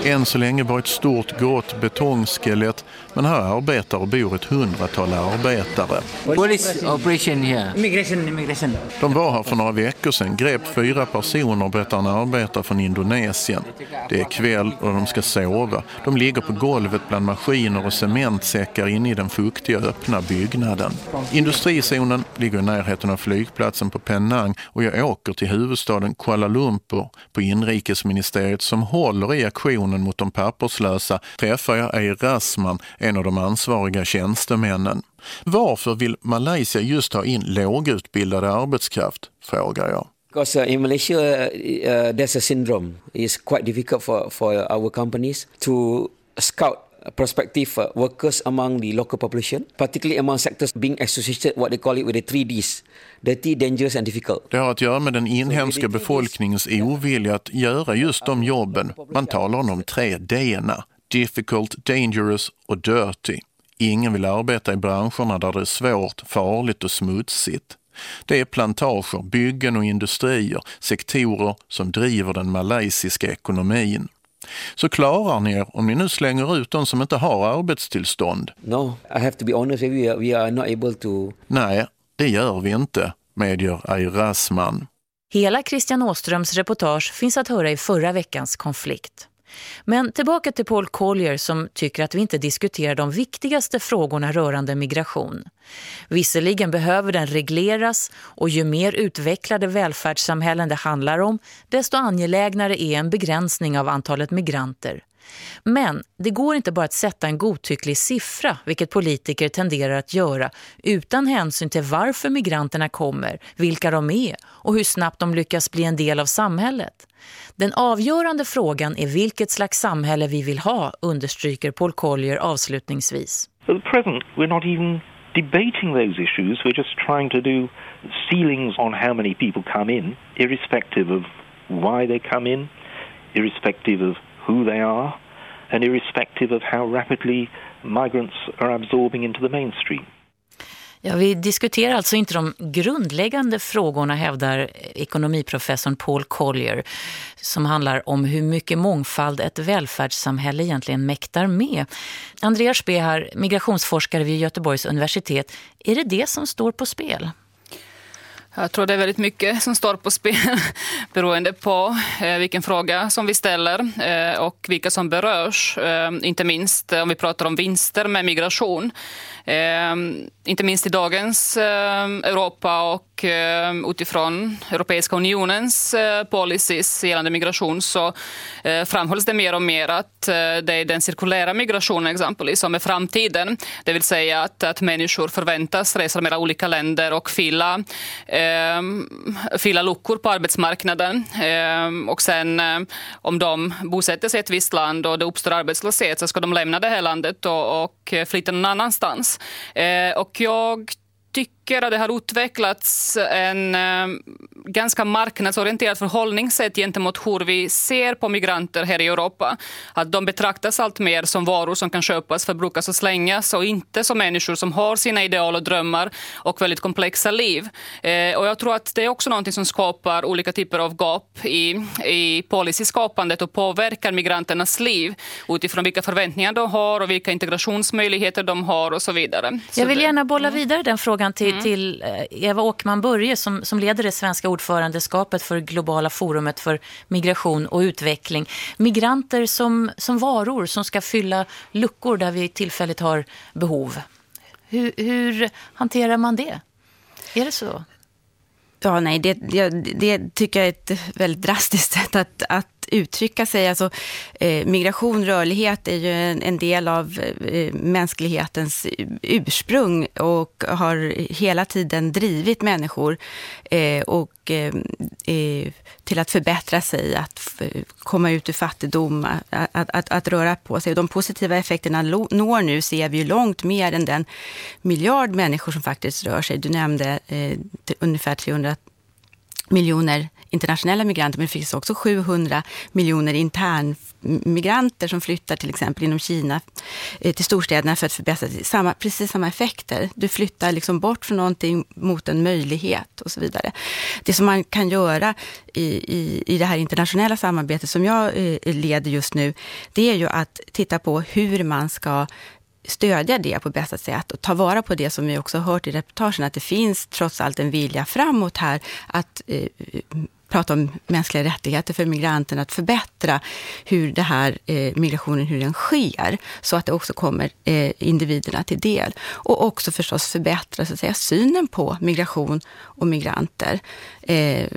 än så länge bara ett stort grått betongskelett men här arbetar och bor ett hundratal arbetare. Police operation here. Immigration, immigration. De var här för några veckor sedan, grep fyra personer, berättar en arbetare från Indonesien. Det är kväll och de ska sova. De ligger på golvet bland maskiner och cementsäckar inne i den fuktiga öppna byggnaden. Industrizonen ligger i närheten av flygplatsen på Penang och jag åker till huvudstaden Kuala Lumpur på inrikesministeriet som håller i aktionen mot de papperslösa träffar jag Eir Rasman, en av de ansvariga tjänstemännen. Varför vill Malaysia just ha in lågutbildad arbetskraft, frågar jag. Because uh, in Malaysia, uh, uh there's a syndrome. It's quite difficult for, for our companies to scout prospective uh, workers among the local population, particularly among sectors being associated what they call it with the three Ds, dirty, dangerous and difficult. Det har att göra med den inhemska befolkningens ovilja att göra just de jobben. Man talar om de tre D-na, difficult, dangerous och dirty. Ingen vill arbeta i branscherna där det är svårt, farligt och smutsigt. Det är plantager, byggen och industrier, sektorer som driver den malaysiska ekonomin. Så klarar ni er om ni nu slänger ut de som inte har arbetstillstånd? No, I have to be honest with you, we are not able to... Nej, det gör vi inte, medger Ayrasman. Hela Christian Åströms reportage finns att höra i förra veckans konflikt. Men tillbaka till Paul Collier som tycker att vi inte diskuterar de viktigaste frågorna rörande migration. Visserligen behöver den regleras och ju mer utvecklade välfärdssamhällen det handlar om desto angelägnare är en begränsning av antalet migranter. Men det går inte bara att sätta en godtycklig siffra, vilket politiker tenderar att göra, utan hänsyn till varför migranterna kommer, vilka de är och hur snabbt de lyckas bli en del av samhället. Den avgörande frågan är vilket slags samhälle vi vill ha, understryker Paul Collier avslutningsvis. At present, we're not even debating those issues. We're just trying to do ceilings on how many people come in, irrespective of why they come in, irrespective of who they are, and irrespective of how rapidly migrants are absorbing into the mainstream. Ja, vi diskuterar alltså inte de grundläggande frågorna, hävdar ekonomiprofessorn Paul Collier, som handlar om hur mycket mångfald ett välfärdssamhälle egentligen mäktar med. Andreas Spehar, migrationsforskare vid Göteborgs universitet, är det det som står på spel? Jag tror det är väldigt mycket som står på spel beroende på eh, vilken fråga som vi ställer eh, och vilka som berörs. Eh, inte minst om vi pratar om vinster med migration. Ehm, inte minst i dagens ehm, Europa och ehm, utifrån Europeiska unionens eh, policies gällande migration så eh, framhålls det mer och mer att eh, det är den cirkulära migrationen exempelvis som är framtiden. Det vill säga att, att människor förväntas resa mellan olika länder och fylla eh, fylla luckor på arbetsmarknaden. Eh, och sen eh, om de bosätter sig i ett visst land och det uppstår arbetslöshet så ska de lämna det här landet och, och flytta någon annanstans. Eh, och jag tycker att det har utvecklats en eh, ganska marknadsorienterad förhållningssätt gentemot hur vi ser på migranter här i Europa. Att de betraktas allt mer som varor som kan köpas, förbrukas och slängas och inte som människor som har sina ideal och drömmar och väldigt komplexa liv. Eh, och jag tror att det är också något som skapar olika typer av gap i, i policyskapandet och påverkar migranternas liv utifrån vilka förväntningar de har och vilka integrationsmöjligheter de har och så vidare. Jag vill gärna bolla vidare den frågan till mm. till eh, Eva Åkman Börje som, som leder det svenska ordförandeskapet för globala forumet för migration och utveckling. Migranter som, som varor som ska fylla luckor där vi tillfälligt har behov. Hur, hur hanterar man det? Är det så? Ja, nej, det, det, det, tycker jag är ett väldigt drastiskt sätt att, att uttrycka sig. Alltså, eh, migration, rörlighet är ju en, en del av eh, mänsklighetens ursprung och har hela tiden drivit människor eh, och eh, eh till att förbättra sig, att komma ut ur fattigdom, att, att, att, röra på sig. De positiva effekterna når nu, ser vi ju långt mer än den miljard människor som faktiskt rör sig. Du nämnde eh, ungefär 300 miljoner internationella migranter, men det finns också 700 miljoner internmigranter som flyttar till exempel inom Kina eh, till storstäderna för att förbättra samma, precis samma effekter. Du flyttar liksom bort från någonting mot en möjlighet och så vidare. Det som man kan göra i, i, i det här internationella samarbetet som jag eh, leder just nu, det är ju att titta på hur man ska stödja det på bästa sätt och ta vara på det som vi också har hört i reportagen, att det finns trots allt en vilja framåt här att eh, prata om mänskliga rättigheter för migranterna, att förbättra hur det här eh, migrationen, hur den sker, så att det också kommer eh, individerna till del. Och också förstås förbättra så att säga, synen på migration och migranter. Eh,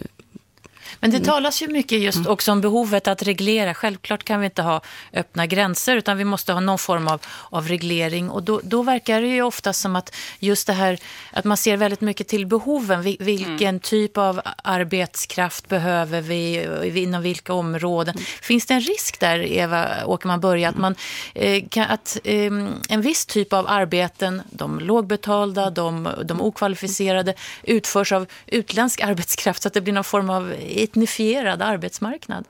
men det mm. talas ju mycket just mm. också om behovet att reglera. Självklart kan vi inte ha öppna gränser utan vi måste ha någon form av, av reglering. Och då, då verkar det ju ofta som att just det här att man ser väldigt mycket till behoven. Vilken mm. typ av arbetskraft behöver vi? Inom vilka områden? Mm. Finns det en risk där, Eva Åkerman börja, att, man, eh, kan, att eh, en viss typ av arbeten, de lågbetalda, de, de okvalificerade, utförs av utländsk arbetskraft så att det blir någon form av etnifierad arbetsmarknad?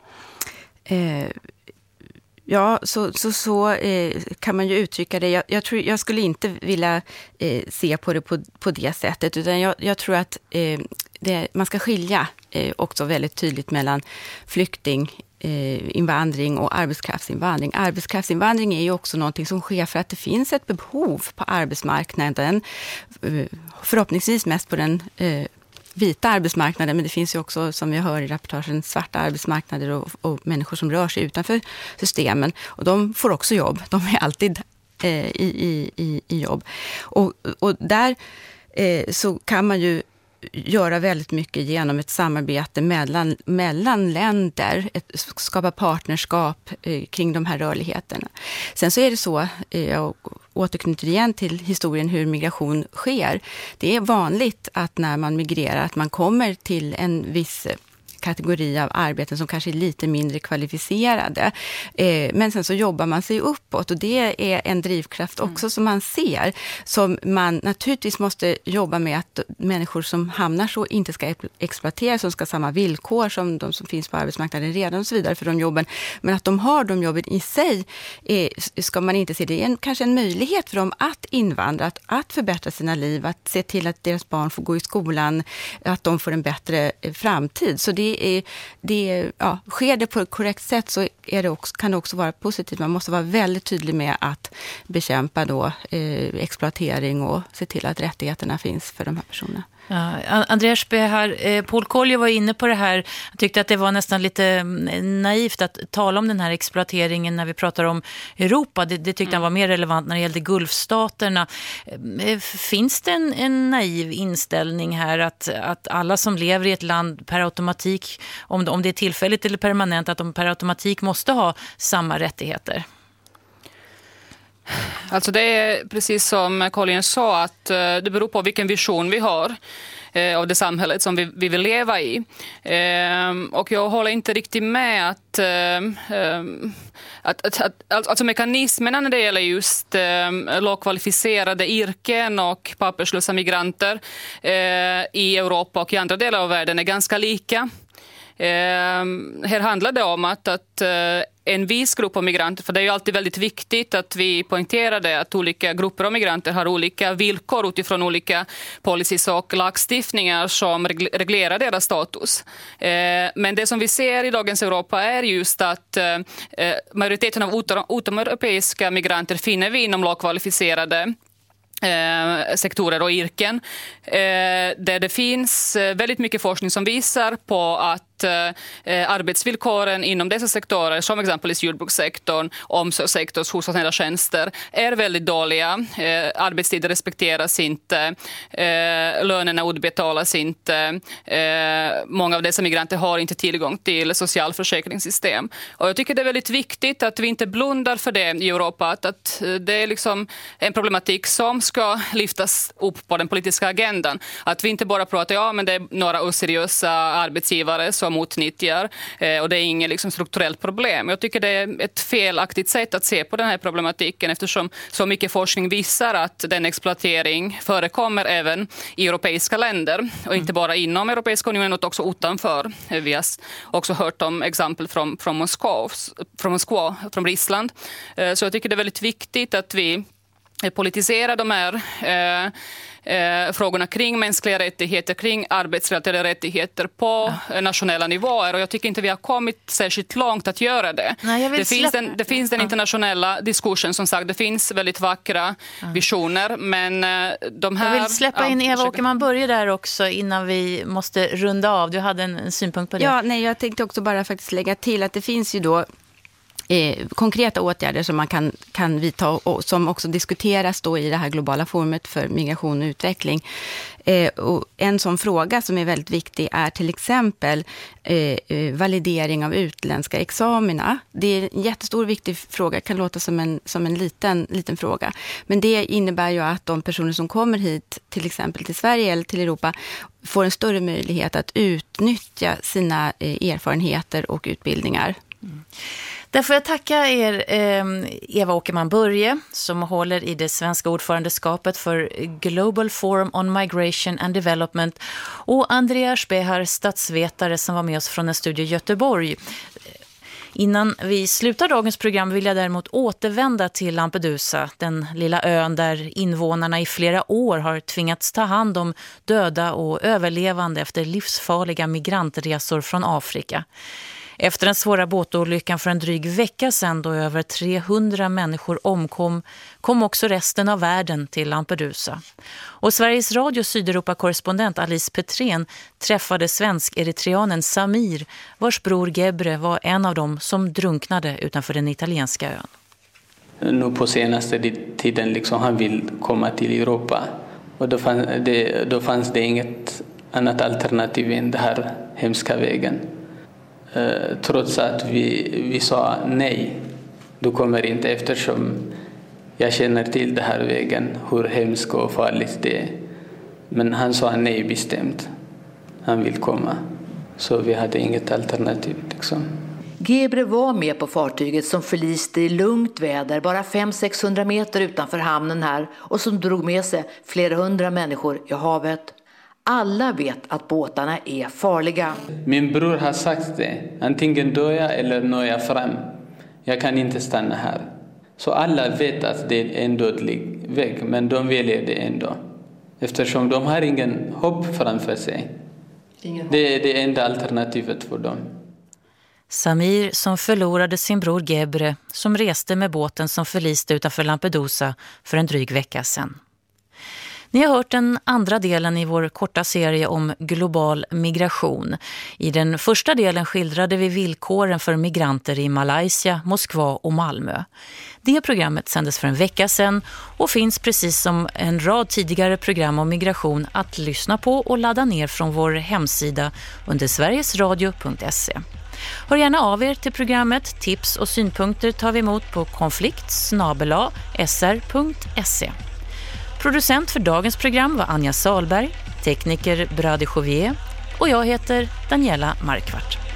Eh, ja, så, så, så eh, kan man ju uttrycka det. Jag, jag, tror, jag skulle inte vilja eh, se på det på, på det sättet, utan jag, jag tror att eh, det, man ska skilja eh, också väldigt tydligt mellan flykting eh, invandring och arbetskraftsinvandring. Arbetskraftsinvandring är ju också någonting som sker för att det finns ett behov på arbetsmarknaden. Eh, förhoppningsvis mest på den eh, vita arbetsmarknaden, men det finns ju också, som vi hör i rapportagen, svarta arbetsmarknader och, och människor som rör sig utanför systemen. Och de får också jobb. De är alltid eh, i, i, i, jobb. Och, och där eh, så kan man ju göra väldigt mycket genom ett samarbete mellan, mellan länder, ett, skapa partnerskap eh, kring de här rörligheterna. Sen så är det så, eh, och, återknyter igen till historien hur migration sker. Det är vanligt att när man migrerar, att man kommer till en viss kategori av arbeten som kanske är lite mindre kvalificerade. Eh, men sen så jobbar man sig uppåt och det är en drivkraft också mm. som man ser, som man naturligtvis måste jobba med att människor som hamnar så inte ska exploateras, som ska ha samma villkor som de som finns på arbetsmarknaden redan och så vidare för de jobben. Men att de har de jobben i sig eh, ska man inte se. Det är en, kanske en möjlighet för dem att invandra, att, att förbättra sina liv, att se till att deras barn får gå i skolan, att de får en bättre eh, framtid. Så det det är, det är, ja, sker det på ett korrekt sätt så är det också, kan det också vara positivt. Man måste vara väldigt tydlig med att bekämpa då, eh, exploatering och se till att rättigheterna finns för de här personerna. Ja, Andreas eh, Paul Collier var inne på det här. Jag tyckte att det var nästan lite mm, naivt att tala om den här exploateringen när vi pratar om Europa. Det, det tyckte mm. han var mer relevant när det gällde Gulfstaterna. Eh, finns det en, en, naiv inställning här att, att alla som lever i ett land per automatik, om, om det är tillfälligt eller permanent, att de per automatik måste ha samma rättigheter? Alltså det är precis som Colin sa att eh, det beror på vilken vision vi har eh, av det samhället som vi, vi vill leva i. Ehm, och jag håller inte riktigt med att, ehm, ehm, att, att, att alltså mekanismerna när det gäller just ehm, lågkvalificerade yrken och papperslösa migranter eh, i Europa och i andra delar av världen är ganska lika. Ehm, här handlar det om att, att eh, en viss grupp av migranter, för det är ju alltid väldigt viktigt att vi poängterar det, att olika grupper av migranter har olika villkor utifrån olika policies och lagstiftningar som reglerar deras status. Ehm, men det som vi ser i dagens Europa är just att eh, eh, majoriteten av utomeuropeiska migranter finner vi inom lågkvalificerade Eh, sektorer och yrken. Eh, där det finns väldigt mycket forskning som visar på att Eh, eh, arbetsvillkoren inom dessa sektorer, som exempelvis jordbrukssektorn, omsorgssektorn, hushållsnära tjänster, är väldigt dåliga. Eh, arbetstider respekteras inte, lönerna utbetalas inte. Många av dessa migranter har inte tillgång till socialförsäkringssystem. Och jag tycker det är väldigt viktigt att vi inte blundar för det i Europa, att det är liksom en problematik som ska lyftas upp på den politiska agendan. Att vi inte bara pratar ja, men det är några oseriösa arbetsgivare som utnyttjar eh, och det är inget liksom, strukturellt problem. Jag tycker det är ett felaktigt sätt att se på den här problematiken eftersom så mycket forskning visar att den exploatering förekommer även i europeiska länder och inte bara inom Europeiska unionen utan också utanför. Eh, vi har också hört om exempel från, från, Moskva, från Moskva, från Ryssland. Eh, så jag tycker det är väldigt viktigt att vi politisera de här eh, eh, frågorna kring mänskliga rättigheter, kring arbetsrelaterade rättigheter på ja. nationella nivåer. Och jag tycker inte vi har kommit särskilt långt att göra det. Nej, det, finns den, det finns den internationella diskursen som sagt. Det finns väldigt vackra ja. visioner. Men eh, de här... Jag vill släppa in Eva Åkerman Börje där också innan vi måste runda av. Du hade en, en synpunkt på det. Ja, nej, jag tänkte också bara faktiskt lägga till att det finns ju då eh, konkreta åtgärder som man kan, kan vidta och som också diskuteras då i det här globala forumet för migration och utveckling. Eh, och en sån fråga som är väldigt viktig är till exempel eh, eh validering av utländska examina. Det är en jättestor och viktig fråga, kan låta som en, som en liten, liten fråga. Men det innebär ju att de personer som kommer hit, till exempel till Sverige eller till Europa, får en större möjlighet att utnyttja sina eh, erfarenheter och utbildningar. Mm. Där får jag tacka er ehm, Eva Åkerman Börje som håller i det svenska ordförandeskapet för Global Forum on Migration and Development och Andreas Behar, statsvetare som var med oss från en studie i Göteborg. Innan vi slutar dagens program vill jag däremot återvända till Lampedusa, den lilla ön där invånarna i flera år har tvingats ta hand om döda och överlevande efter livsfarliga migrantresor från Afrika. Efter den svåra båtolyckan för en dryg vecka sedan då över 300 människor omkom kom också resten av världen till Lampedusa. Och Sveriges Radio Sydeuropa-korrespondent Alice Petrén träffade svensk-eritreanen Samir vars bror Gebre var en av dem som drunknade utanför den italienska ön. Nu på senaste tiden liksom han vill komma till Europa och då fanns det, då fanns det inget annat alternativ än den här hemska vägen. Eh, trots att vi, vi sa nej, du kommer inte eftersom jag känner till den här vägen, hur hemskt och farligt det är. Men han sa nej bestämt. Han vill komma. Så vi hade inget alternativ. Liksom. Gebre var med på fartyget som förliste i lugnt väder bara 500-600 meter utanför hamnen här och som drog med sig flera hundra människor i havet. Alla vet att båtarna är farliga. Min bror har sagt det. Antingen dör jag eller når jag fram. Jag kan inte stanna här. Så alla vet att det är en dödlig väg, men de väljer det ändå. Eftersom de har ingen hopp framför sig. Det är det enda alternativet för dem. Samir som förlorade sin bror Gebre som reste med båten som förliste utanför Lampedusa för en dryg vecka sedan. Ni har hört den andra delen i vår korta serie om global migration. I den första delen skildrade vi villkoren för migranter i Malaysia, Moskva och Malmö. Det programmet sändes för en vecka sedan och finns precis som en rad tidigare program om migration att lyssna på och ladda ner från vår hemsida under sverigesradio.se. Hör gärna av er till programmet. Tips och synpunkter tar vi emot på konflikt sr.se. Producent för dagens program var Anja Salberg, tekniker Brady Jovier och jag heter Daniela Markvart.